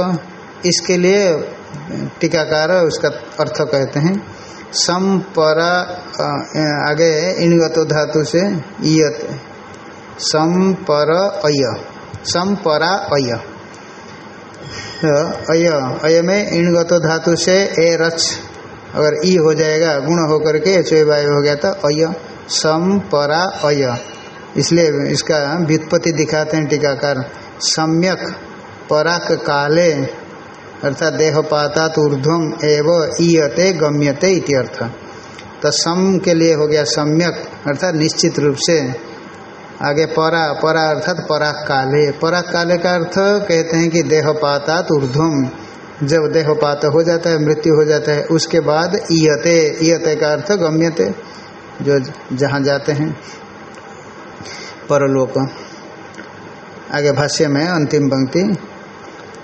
इसके लिए टीकाकार उसका अर्थ कहते हैं। संपरा आगे इणगत धातु से ईयत संपर अय। संपरा अय। अय अय में इणगत धातु से ए रच। अगर ई हो जाएगा, गुण होकर के चोय वायु हो गया तो अय। सम परा अय इसलिए इसका व्युत्पत्ति दिखाते हैं टीकाकार। सम्यक पराक काले, अर्थात देहपातात ऊर्ध्वम एव ईयते गम्यते अर्थ। तो सम के लिए हो गया सम्यक, अर्थात निश्चित रूप से। आगे परा परा अर्थात पराक काले। पराक काले का अर्थ कहते हैं कि देहपातात ऊर्ध्वम जब देहपात हो जाता है, मृत्यु हो जाता है, उसके बाद ईयते ईयते का अर्थ गम्यते। जो जहाँ जाते हैं, परलोक। आगे भाष्य में अंतिम पंक्ति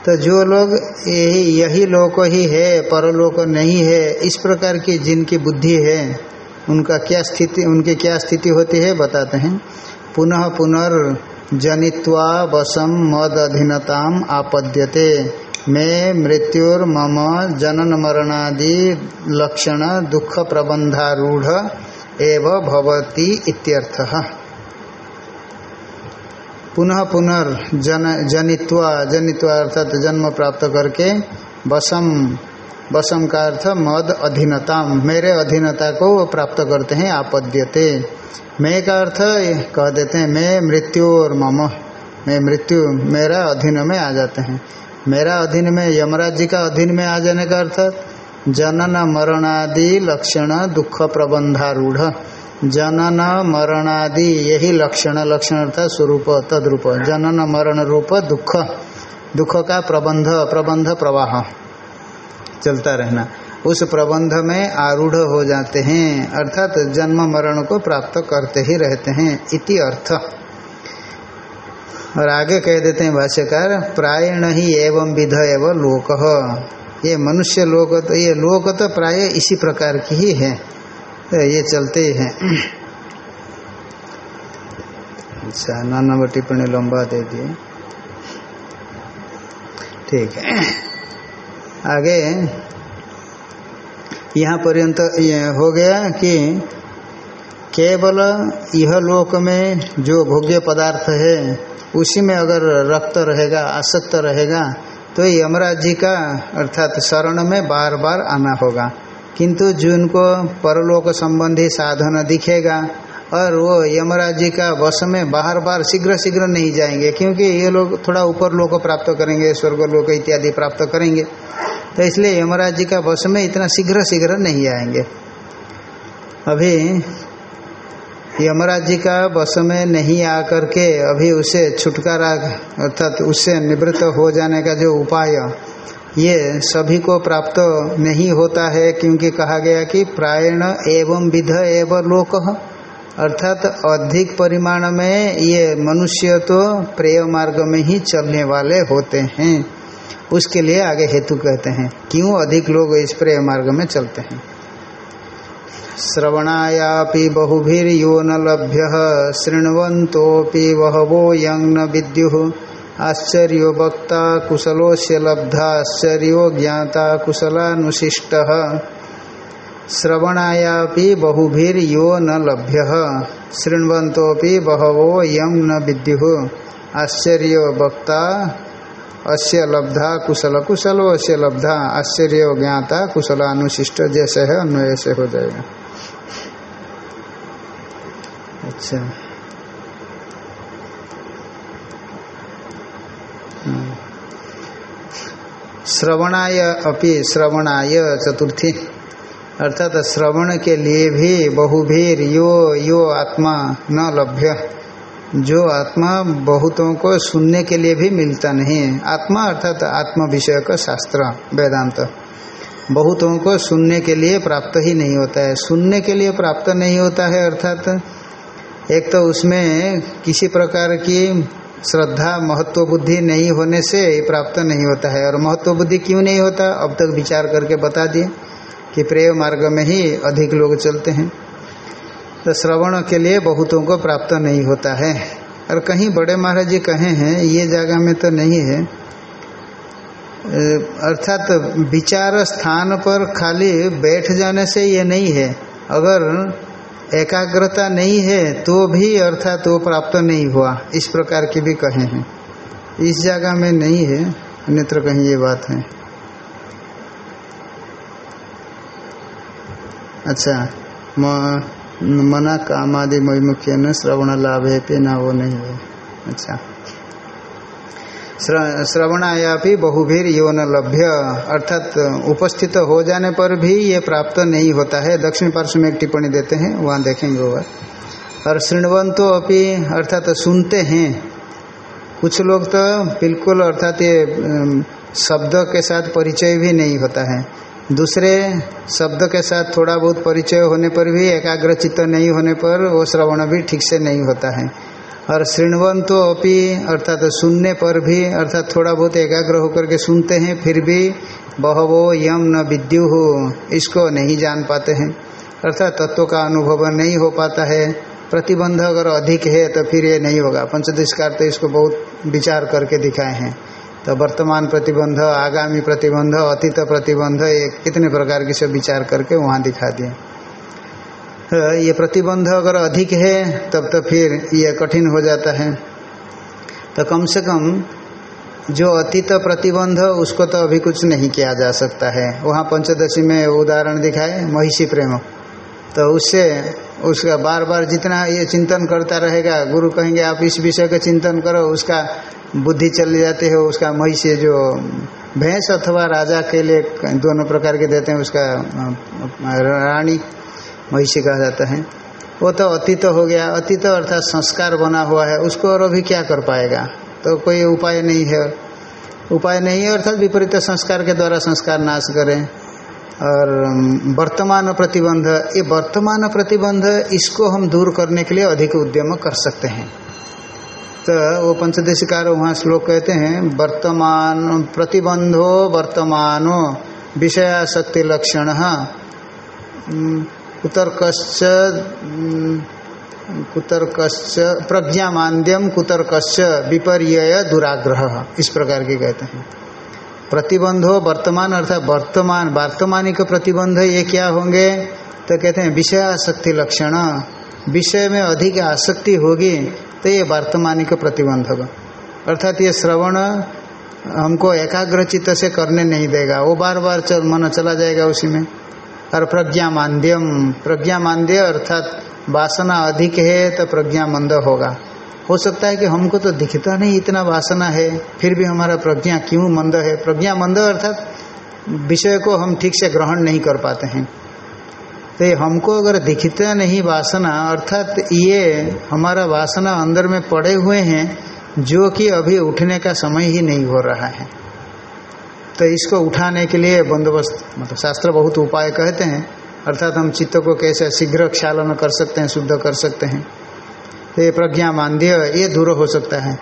तो जो लोग यही यही लोक ही है, परलोक नहीं है, इस प्रकार की जिनकी बुद्धि है, उनका क्या स्थिति, उनकी क्या स्थिति होती है बताते हैं। पुनः पुनर्जनित्वा वसम मद अधीनताम आपद्यते। मैं मृत्युर्मम जनन मरणादि लक्षण दुख प्रबंधारूढ़ एव भवती इत्यर्थः। पुनः पुनर् जन, जनित्वा जनित्वा अर्थात जन्म प्राप्त करके बसम बसम का अर्थ मद अधीनताम मेरे अधीनता को वो प्राप्त करते हैं, आपद्यते। मैं का अर्थ कह देते हैं, मैं मृत्यु और मम। मैं मृत्यु, मेरा अधीन में आ जाते हैं। मेरा अधीन में यमराज जी का अधीन में आ जाने का अर्थ जनन मरणादि लक्षण दुख प्रबंधारूढ़। जनन मरणादि यही लक्षण लक्षण अर्थात स्वरूप, तद्रूप। जनन मरण रूप दुख। दुख का प्रबंध प्रबंध प्रवाह। चलता रहना। उस प्रबंध में आरूढ़ हो जाते हैं। अर्थात जन्म मरण को प्राप्त करते ही रहते हैं, इति अर्थ। और आगे कह देते हैं भाष्यकार, प्रायण ही एवं विध एवं लोक। ये मनुष्य लोक तो ये लोक तो प्राय इसी प्रकार की ही है। तो ये चलते ही हैं। अच्छा नौ नंबर टिप्पणी लंबा दे दिए। ठीक है। आगे, यहाँ पर्यंत ये हो गया कि केवल यह लोक में जो भोग्य पदार्थ है, उसी में अगर रक्त रहेगा, आसक्त रहेगा तो यमराज जी का, अर्थात शरण में बार बार आना होगा। किंतु जिनको परलोक संबंधी साधन दिखेगा और वो यमराज जी का वश में बाहर बार शीघ्र शीघ्र नहीं जाएँगे, क्योंकि ये लोग थोड़ा ऊपर लोक प्राप्त करेंगे, स्वर्ग लोक इत्यादि प्राप्त करेंगे। तो इसलिए यमराज जी का वश में इतना शीघ्र शीघ्र नहीं आएँगे। अभी यमराज जी का वश में नहीं आकर के अभी उसे छुटकारा, अर्थात उससे निवृत्त हो जाने का जो उपाय, ये सभी को प्राप्त नहीं होता है, क्योंकि कहा गया कि प्रायण एवं विध एवं लोक, अर्थात अधिक परिमाण में ये मनुष्य तो प्रेय मार्ग में ही चलने वाले होते हैं। उसके लिए आगे हेतु कहते हैं, क्यों अधिक लोग इस प्रेय मार्ग में चलते हैं? श्रवणायापि बहुभिर्यो न लभ्य शृण्वन्तोऽपि बहवो यं न विद्युः आश्चर्यो वक्ता कुशलोस्य लब्धाश्चर्यो ज्ञाता कुशलानुशिष्टः। श्रवणायापि बहुभिर्यो न लभ्य शृण्वन्तोऽपि बहवो यं न विद्युः आश्चर्यो वक्ता अस्य लब्धा कुशल कुशलो अस्य लब्धा, आश्चर्य ज्ञाता कुशलानुशिष्ट। जैसे है अन्वय से हो जाएगा अच्छा। श्रवणाय अपि श्रवणाय चतुर्थी। अर्थात श्रवण के लिए भी बहुभीर यो यो आत्मा न लभ्य। जो आत्मा बहुतों को सुनने के लिए भी मिलता नहीं आत्मा अर्थात आत्म विषय का शास्त्र, वेदांत। बहुतों को सुनने के लिए प्राप्त ही नहीं होता है। सुनने के लिए प्राप्त नहीं होता है अर्थात एक तो उसमें किसी प्रकार की श्रद्धा, महत्व, बुद्धि नहीं होने से प्राप्त नहीं होता है। और महत्व, बुद्धि क्यों नहीं होता? अब तक विचार करके बता दिए कि प्रेय मार्ग में ही अधिक लोग चलते हैं। तो श्रवण के लिए बहुतों को प्राप्त नहीं होता है। और कहीं बड़े महाराज जी कहे हैं, ये जगह में तो नहीं है। अर्थात विचार स्थान पर खाली बैठ जाने से ये नहीं है। अगर एकाग्रता नहीं है तो भी अर्थात वो प्राप्त नहीं हुआ। इस प्रकार की भी कहे हैं। इस जगह में नहीं है, अन्यत्र कहीं ये बात है। अच्छा मना कामादि मुख्य न श्रवण लाभ है पे ना वो नहीं है। अच्छा। श्रवणाया भी बहुभीर यौन लभ्य अर्थात उपस्थित हो जाने पर भी ये प्राप्त नहीं होता है। दक्षिण पार्श्व में एक टिप्पणी देते हैं, वहाँ देखेंगे वह और श्रृणवंतो अपनी अर्थात सुनते हैं। कुछ लोग तो बिल्कुल, अर्थात ये शब्द के साथ परिचय भी नहीं होता है। दूसरे शब्द के साथ थोड़ा बहुत परिचय होने पर भी एकाग्र चित्त नहीं होने पर वो श्रवण भी ठीक से नहीं होता है। और तो अपी, अर्थात सुनने पर भी, अर्थात थोड़ा बहुत एकाग्र होकर के सुनते हैं, फिर भी बहवो यम न विद्यु, इसको नहीं जान पाते हैं। अर्थात तत्व का अनुभव नहीं हो पाता है। प्रतिबंध अगर अधिक है तो फिर ये नहीं होगा। पंचदशकार तो इसको बहुत विचार करके दिखाए हैं। तो वर्तमान प्रतिबंध, आगामी प्रतिबंध, अतीत प्रतिबंध, ये कितने प्रकार की सब विचार करके वहाँ दिखा दिए। ये प्रतिबंध अगर अधिक है, तब तो फिर ये कठिन हो जाता है। तो कम से कम जो अतीत प्रतिबंध, उसको तो अभी कुछ नहीं किया जा सकता है। वहाँ पंचदशी में उदाहरण दिखाए, महिषी प्रेम। तो उससे उसका बार बार जितना ये चिंतन करता रहेगा, गुरु कहेंगे, आप इस विषय का चिंतन करो, उसका बुद्धि चल जाती है, उसका महिषी जो भैंस अथवा राजा के लिए दोनों प्रकार के देते हैं, उसका रानी महिषी कहा जाता है। वो तो अतीत हो गया। अतीत अर्थात संस्कार बना हुआ है। उसको और अभी क्या कर पाएगा? तो कोई उपाय नहीं है। उपाय नहीं है अर्थात विपरीत संस्कार के द्वारा संस्कार नाश करें। और वर्तमान प्रतिबंध। ये वर्तमान प्रतिबंध, इसको हम दूर करने के लिए अधिक उद्यम कर सकते हैं। तो वो पंचदेशिकार वहाँ श्लोक कहते हैं, वर्तमान प्रतिबंधो वर्तमानो विषयाशक्ति लक्षण कुतर्कश्च कुतर्कश्च प्रज्ञामांद्यम कुतर्कश्च विपर्य दुराग्रह। इस प्रकार के कहते हैं। प्रतिबंधो वर्तमान अर्थात वर्तमान, वर्तमानिक प्रतिबंध ये क्या होंगे? तो कहते हैं विषय आसक्ति लक्षण। विषय में अधिक आसक्ति होगी तो ये वर्तमानिक प्रतिबंध होगा। अर्थात ये श्रवण हमको एकाग्र चित्त से करने नहीं देगा। वो बार बार चल, मन चला जाएगा उसी में। और प्रज्ञा मांद्यम प्रज्ञा मांद्य अर्थात वासना अधिक है तो प्रज्ञा मंद होगा। हो सकता है कि हमको तो दिखता नहीं इतना वासना है, फिर भी हमारा प्रज्ञा क्यों मंद है? प्रज्ञा मंद अर्थात विषय को हम ठीक से ग्रहण नहीं कर पाते हैं। तो हमको अगर दिखता नहीं वासना, अर्थात ये हमारा वासना अंदर में पड़े हुए हैं, जो कि अभी उठने का समय ही नहीं हो रहा है। तो इसको उठाने के लिए बंदोबस्त मतलब शास्त्र बहुत उपाय कहते हैं। अर्थात हम चित्त को कैसे शीघ्र क्षालन कर सकते हैं, शुद्ध कर सकते हैं। तो ये प्रज्ञा मांद्य, ये दूर हो सकता है।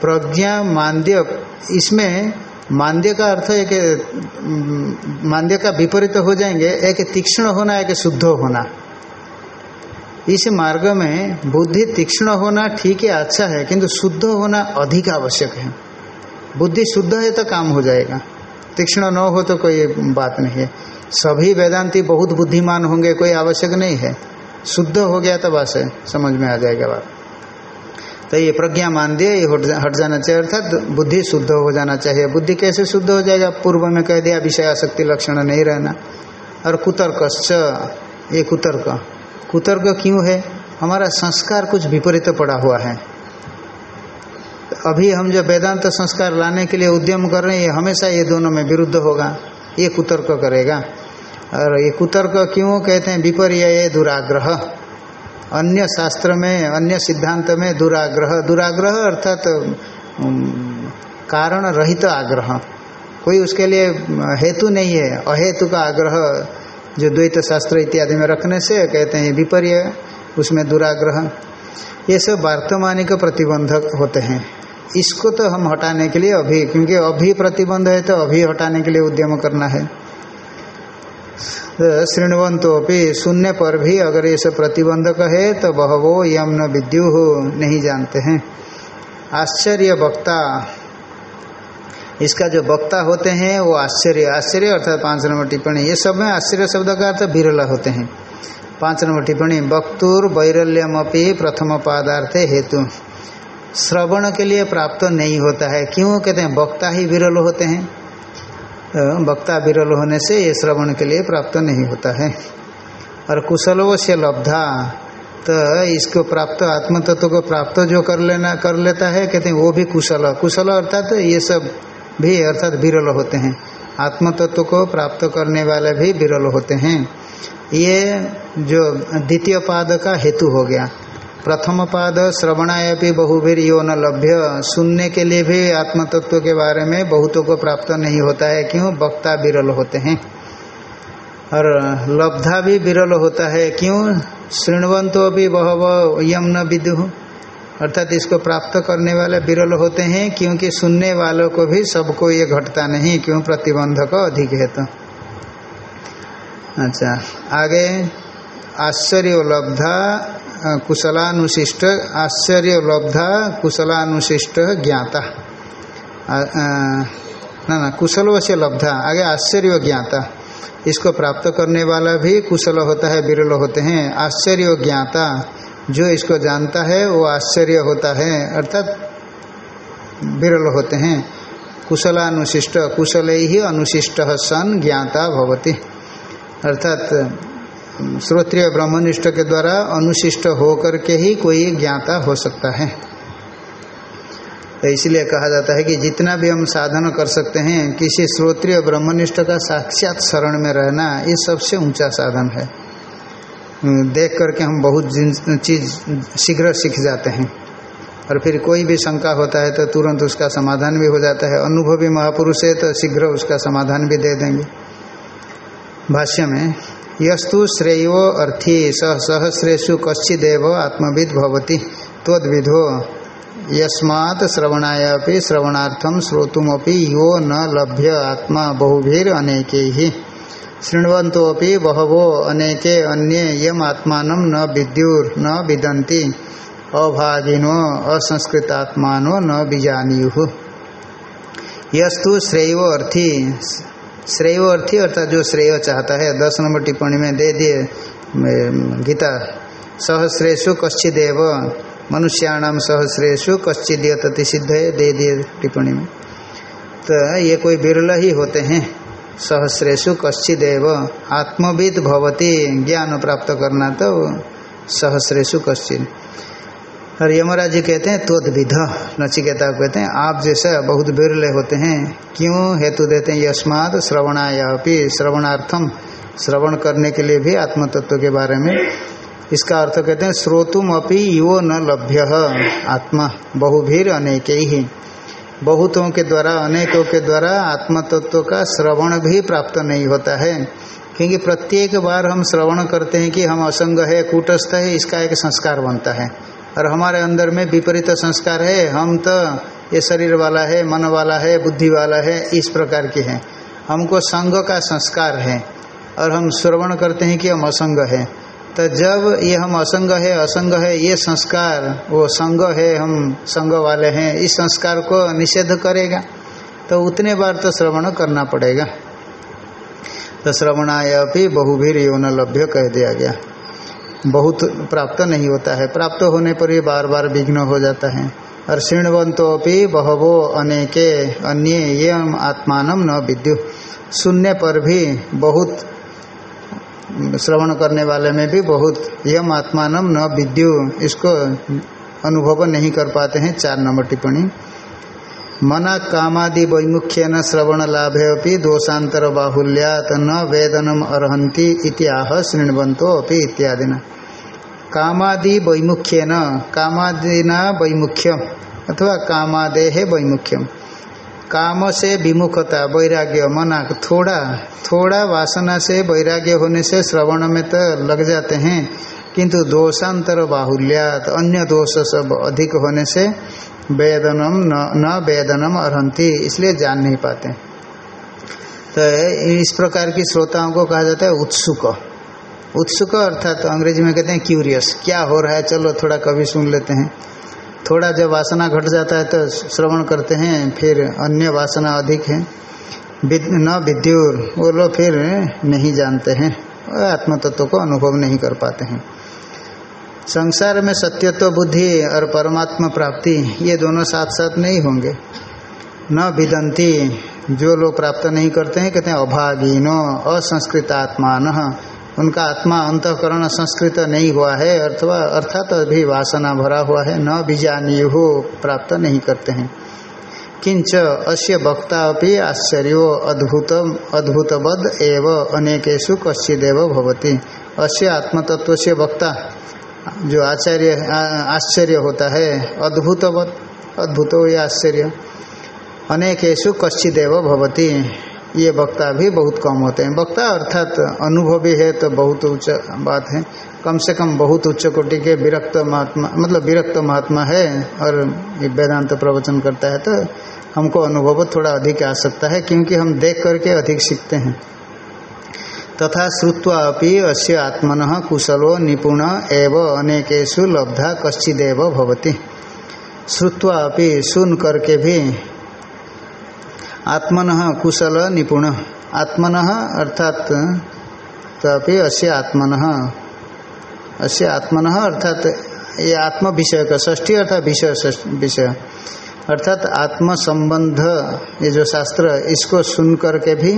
प्रज्ञा मांद्य, इसमें मांद्य का अर्थ है कि मांद्य का विपरीत हो जाएँगे, एक तीक्ष्ण होना, एक शुद्ध होना। इस मार्ग में बुद्धि तीक्ष्ण होना ठीक है अच्छा है, किंतु शुद्ध होना अधिक आवश्यक है। बुद्धि शुद्ध है तो काम हो जाएगा। तीक्ष्ण न हो तो कोई बात नहीं है। सभी वेदांति बहुत बुद्धिमान होंगे, कोई आवश्यक नहीं है। शुद्ध हो गया तो बस, समझ में आ जाएगा बात। तो ये प्रज्ञा मान दिए ये हट जाना चाहिए, अर्थात बुद्धि शुद्ध हो जाना चाहिए। बुद्धि कैसे शुद्ध हो जाएगा? पूर्व में कह दिया, विषय आसक्ति लक्षण नहीं रहना। और कुतर्कश्च ये कुतर्क। कुतर्क क्यों है? हमारा संस्कार कुछ विपरीत पड़ा हुआ है। अभी हम जो वेदांत संस्कार लाने के लिए उद्यम कर रहे हैं, ये हमेशा ये दोनों में विरुद्ध होगा। ये कुतर्क करेगा। और ये कुतर्क क्यों? कहते हैं विपर्य दुराग्रह। अन्य शास्त्र में, अन्य सिद्धांत में दुराग्रह। दुराग्रह अर्थात तो कारण रहित तो आग्रह। कोई उसके लिए हेतु नहीं है। अहेतु का आग्रह जो द्वैत शास्त्र इत्यादि में रखने से कहते हैं विपर्य उसमें दुराग्रह। ये सब वार्तमानिक प्रतिबंधक होते हैं। इसको तो हम हटाने के लिए अभी, क्योंकि अभी प्रतिबंध है तो अभी हटाने के लिए उद्यम करना है। श्रृणवंतो अभी सुनने पर भी अगर ये सब प्रतिबंधक है तो बहवो यम न विद्यु नहीं जानते हैं। आश्चर्य वक्ता। इसका जो वक्ता होते हैं, वो आश्चर्य आश्चर्य अर्थात पाँच नंबर टिप्पणी। ये सब में आश्चर्य शब्द का अर्थ बिरला होते हैं। पाँच नंबर टिप्पणी वक्तुर वैरल्यमपी प्रथम पादार्थे हेतु। श्रवण के लिए प्राप्त नहीं होता है। क्यों कहते हैं? वक्ता ही विरल होते हैं। वक्ता विरल होने से ये श्रवण के लिए प्राप्त नहीं होता है। और कुशलव से लब्धा तो इसको प्राप्त आत्म तत्व को प्राप्त जो कर लेना, कर लेता है, कहते हैं वो भी कुशल। कुशल अर्थात तो ये सब भी अर्थात विरल होते हैं। आत्म तत्व को प्राप्त करने वाले भी विरल होते हैं। ये जो द्वितीय पाद का हेतु हो गया। प्रथम पाद श्रवणाय भी बहुवीर यो न लभ्य। सुनने के लिए भी आत्म तत्व के बारे में बहुतों को प्राप्त नहीं होता है। क्यों? वक्ता विरल होते हैं। और लब्धा भी विरल होता है। क्यों? श्रृणवंतो भी बहव यम न विदु। अर्थात इसको प्राप्त करने वाले विरल होते हैं, क्योंकि सुनने वालों को भी सबको ये घटता नहीं। क्यों? प्रतिबंधक अधिक है तो। अच्छा आगे, आश्चर्य लब्धा कुशलानुशिष्ट, आश्चर्य लब्धा, कुशलानुशिष्ट ज्ञाता। ना ना कुशल से लब्धा, आगे आश्चर्य ज्ञाता। इसको प्राप्त करने वाला भी कुशल होता है, विरल होते हैं। आश्चर्य ज्ञाता, जो इसको जानता है, वो आश्चर्य होता है, अर्थात विरल होते हैं। कुशलानुशिष्ट, कुशल ही अनुशिष्ट सन ज्ञाता भवती। अर्थात श्रोत्रिय ब्रह्मनिष्ठ के द्वारा अनुशिष्ट होकर के ही कोई ज्ञाता हो सकता है। तो इसलिए कहा जाता है कि जितना भी हम साधन कर सकते हैं, किसी श्रोत्रिय ब्रह्मनिष्ठ का साक्षात शरण में रहना, ये सबसे ऊँचा साधन है। देख करके हम बहुत चीज़ शीघ्र सीख जाते हैं। और फिर कोई भी शंका होता है तो तुरंत उसका समाधान भी हो जाता है। अनुभवी महापुरुष है तो शीघ्र उसका समाधान भी दे देंगे। भाष्य में यस्तु श्रेयो अर्थी, सह सहस्रेशु कश्चिदेव आत्मविद भवती, त्वद्विधो। यस्मात् श्रवणायापि श्रवणार्थम श्रोतुमपि यो न लभ्य आत्मा बहुभीर अनेके। ही शृण्वन्तोपि बहवो, अनेके अन्ये यम आत्मा न विद्युर, न विदन्ति। अभागिनो, असंस्कृतात्मानो न बीजानीयु। यस्तु श्रेय अर्थी श्रेय अर्थी, अर्थात जो श्रेय चाहता है, दस नंबर टिप्पणी में दे दिए गीता सहस्रेशु कश्चिदेव मनुष्याणाम सहस्रेशु कश्चिद तति सिद्ध है दे दिए टिप्पणी में। तो ये कोई बिरला ही होते हैं सहस्रेशु कश्चिदेव, आत्मविद भवती, ज्ञान प्राप्त करना तो सहस्रेशु कश्चिद। और यमराज जी कहते हैं त्वदविध नचिकेता कहते हैं, आप जैसा बहुत बिरले होते हैं, क्यों हेतु देते हैं यस्मात श्रवणाया श्रवणार्थम, श्रवण करने के लिए भी आत्म तत्व के बारे में। इसका अर्थ कहते हैं श्रोतुम अपि यो न लभ्य आत्मा, बहुभीर अनेक। ही बहुतों के द्वारा, अनेकों के द्वारा आत्म तत्व का श्रवण भी प्राप्त नहीं होता है। क्योंकि प्रत्येक बार हम श्रवण करते हैं कि हम असंग है, कूटस्थ है, इसका एक संस्कार बनता है। और हमारे अंदर में विपरीत संस्कार है। हम तो ये शरीर वाला है, मन वाला है, बुद्धि वाला है, इस प्रकार के हैं। हमको संग का संस्कार है और हम श्रवण करते हैं कि हम असंग है। तो जब ये हम असंग है असंग है, ये संस्कार, वो संग है, हम संग वाले हैं, इस संस्कार को निषेध करेगा तो उतने बार तो श्रवण करना पड़ेगा। तो श्रवणाय भी बहुभीर यौन लभ्य कह दिया गया। बहुत प्राप्त नहीं होता है। प्राप्त होने पर ही बार बार विघ्न हो जाता है। और श्रृणवंतोपि बहवो अनेके अन्य ये आत्मान न विद्यु। सुनने पर भी बहुत, श्रवण करने वाले में भी बहुत यम आत्मान न विद्यु। इसको अनुभव नहीं कर पाते हैं चार नंबर टिप्पणी। मना कामादि वैमुख्य न श्रवण लाभे अपनी दोषांतर बाहुल्यात न वेदनम अर्हंती इत्याह श्रृणवंतो अपि इत्यादि कामादि वैमुख्य न कामादिना वैमुख्य अथवा कामादे है वैमुख्यम। काम से विमुखता वैराग्य मना थोड़ा थोड़ा वासना से वैराग्य होने से श्रवण में तो लग जाते हैं। किंतु दोषांतर बाहुल्यात अन्य दोष सब अधिक होने से वेदनम न, वेदनम अर्हंती इसलिए जान नहीं पाते। तो इस प्रकार की श्रोताओं को कहा जाता है उत्सुक। उत्सुक अर्थात तो अंग्रेज़ी में कहते हैं क्यूरियस क्या हो रहा है? चलो थोड़ा कभी सुन लेते हैं। थोड़ा जब वासना घट जाता है तो श्रवण करते हैं, फिर अन्य वासना अधिक है। न विद्युर, वो लोग फिर नहीं जानते हैं। आत्म तत्व को अनुभव नहीं कर पाते हैं। संसार में सत्यत्व, बुद्धि और परमात्मा प्राप्ति, ये दोनों साथ साथ नहीं होंगे। न विदंती, जो लोग प्राप्त नहीं करते हैं, कहते हैं अभागी नो असंस्कृत आत्मान उनका आत्मा अंतकरण संस्कृत नहीं हुआ है अथवा अर्थात तो अभी वासना भरा हुआ है, न बीजानी हो प्राप्त नहीं करते हैं। किंच अस्य वक्ता अभी आश्चर्यो अद्भुत अद्भुतवद एव अनेकेशु कश्चिदेव भवती। अस्य आत्मतत्व से वक्ता, जो आचार्य आश्चर्य होता है, अद्भुतवत अद्भुत हो आश्चर्य अनेकेशु कश्चिदेव भवती। ये वक्ता भी बहुत कम होते हैं। वक्ता अर्थात अनुभवी है तो बहुत उच्च बात है। कम से कम बहुत उच्च कोटि के विरक्त महात्मा मतलब विरक्त महात्मा है और ये वेदांत तो प्रवचन करता है तो हमको अनुभव थोड़ा अधिक आ सकता है क्योंकि हम देख करके अधिक सीखते हैं। तथा श्रुवा अभी अस्य आत्मन कुशलो निपुण एव अनेकेशु लब्धा कश्चिदेव भवती। श्रुवा अभी सुन करके भी आत्मन कुशल निपुण। आत्मन अर्थात तभी अस्य आत्मन। अस्य आत्मन अर्थात ये आत्म विषय का ष्ठी अर्थात विषय विषय अर्थात आत्म संबंध ये जो शास्त्र, इसको सुन करके भी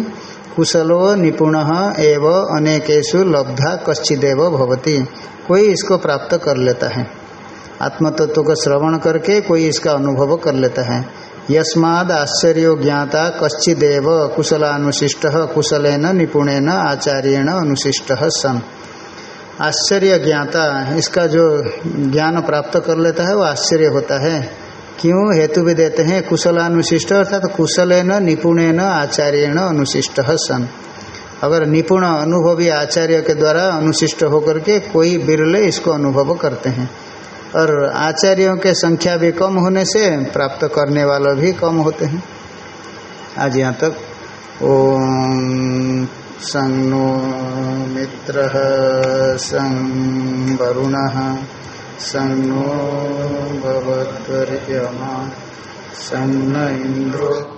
कुशलो निपुण एव अनेकेशु लब्धा कश्चिदेव भवती। कोई इसको प्राप्त कर लेता है। आत्म तत्व को श्रवण करके कोई इसका अनुभव कर लेता है। यस्माद आश्चर्य ज्ञाता कश्चिदेव कुशलानुशिष्ट कुशलेन निपुणेन आचार्यण अनुशिष्ट सन। आश्चर्य ज्ञाता, इसका जो ज्ञान प्राप्त कर लेता है, वो आश्चर्य होता है। क्यों हेतु भी देते हैं कुशलानुशिष्ट, अर्थात तो कुशलेन निपुणेन आचार्यण अनुशिष्ट सन। अगर निपुण अनुभवी आचार्य के द्वारा अनुशिष्ट होकर के कोई बिरले इसको अनुभव करते हैं। और आचार्यों के संख्या भी कम होने से प्राप्त करने वाले भी कम होते हैं। आज यहाँ तक, ओम संग मित्र संग वरुण संग भगवद्वर्यमा सन्न इंद्रो